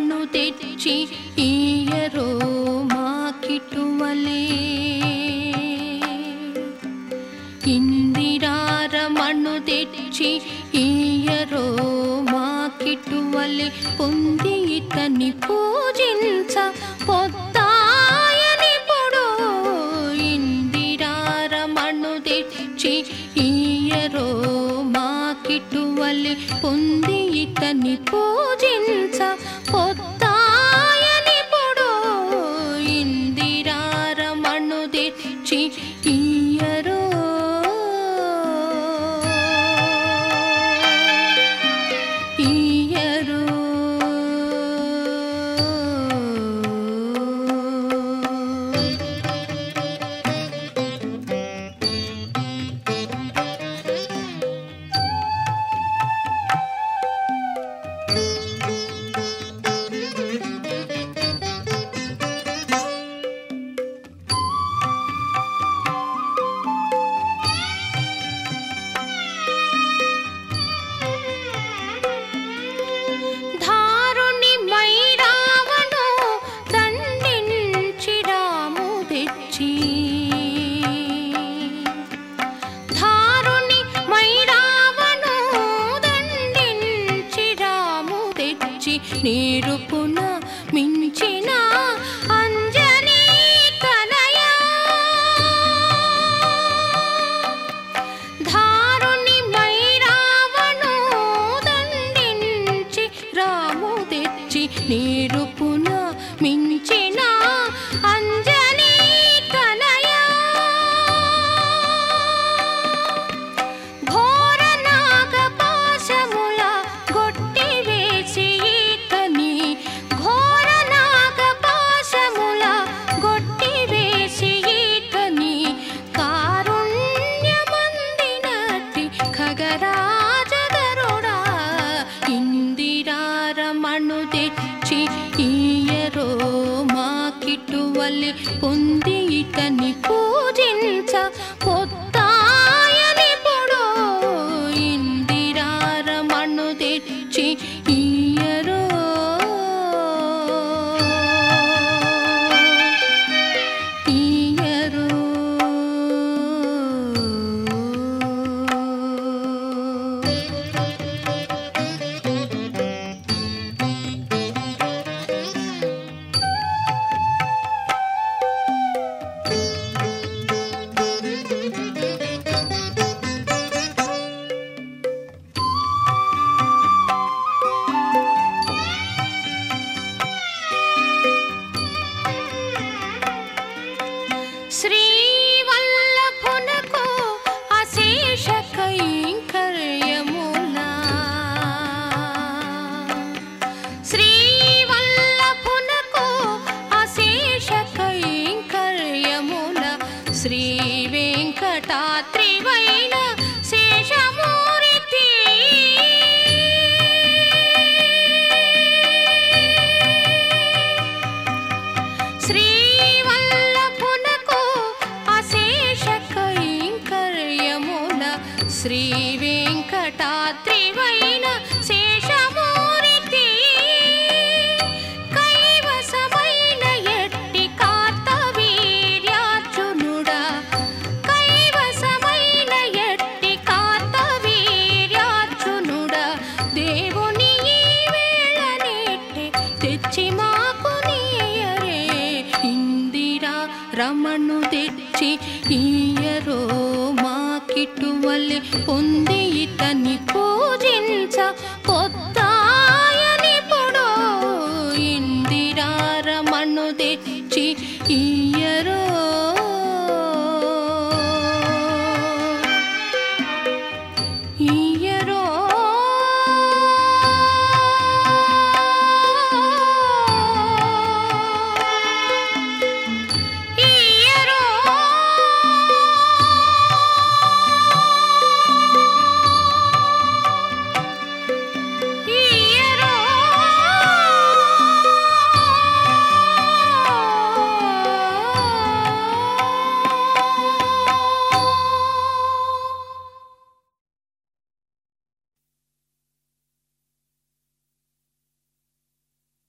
ఇందిరారమణు తెచ్చి ఈయరో మాకిటువలే ఇందిరారమణు తెచ్చి ఈయరో మాకిటువలే పొంది ఇతని పూజించ పొత్తాయని పొడు. ఇందిరారమణు తెచ్చి ఈయరో మాకిటువలే పొంది ఇతని పూజించ నీరుపున మించిన అంజనీ తనయా ధారుని మైరావను దండించి రాము తెచ్చి నీరుపున మించిన మాకిటువలె పొంది ఇతని పూజించ श्रीवल्लभुनको अशेषकैं कर्यमुना श्रीवल्लभुनको अशेषकैं कर्यमुना श्रीवेङ्कटात्रिवैण शेषमो ఈయరో మా కిటువలె పొంది ఇతని పూజించ పొద్దాయనిపుడు ఇందిరారమణు తెచ్చి ఈ